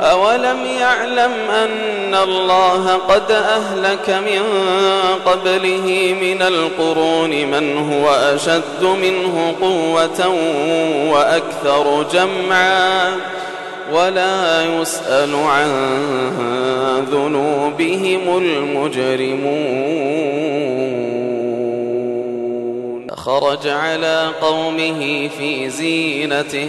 أولم يعلم أن الله قد أهلك من قبله من القرون من هو أشد منه قوة وأكثر جمعا ولا يسأل عن ذنوبهم المجرمون. خرج على قومه في زينته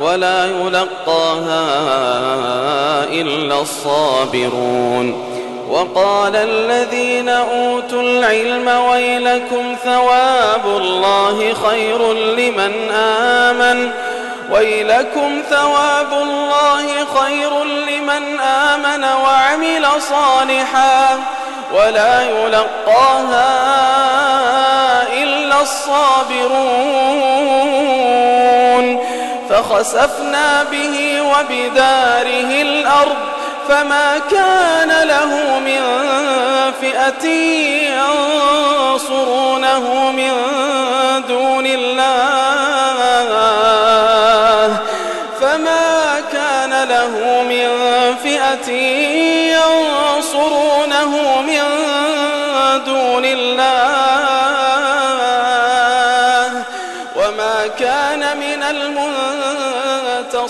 ولا يلقاها إلا الصابرون. وقال الذين أوتوا العلم ويلكم ثواب الله خير لمن آمن. ويلكم ثواب الله خير لمن آمن وعمل صالحا. ولا يلقاها إلا الصابرون. فخسفنا به وبداره الأرض فما كان له من فئة ينصرونه من دون الله فما كان له من فئة ينصرونه من دون الله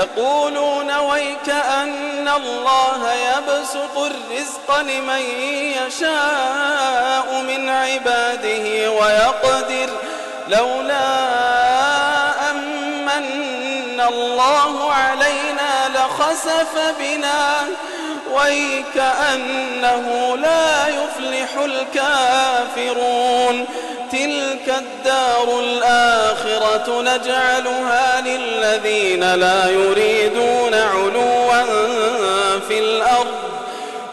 يقولون ويك أن الله يبسط الرزق لمن يشاء من عباده ويقدر لولا أمن الله علينا لخسف بنا ويكأنه لا يفلح الكافرون. تلك الدار الآخرة نجعلها للذين لا يريدون علوا في الأرض.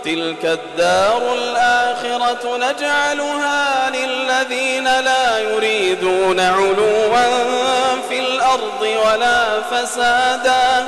تلك الدار الآخرة نجعلها للذين لا يريدون علوا في الأرض ولا فسادا.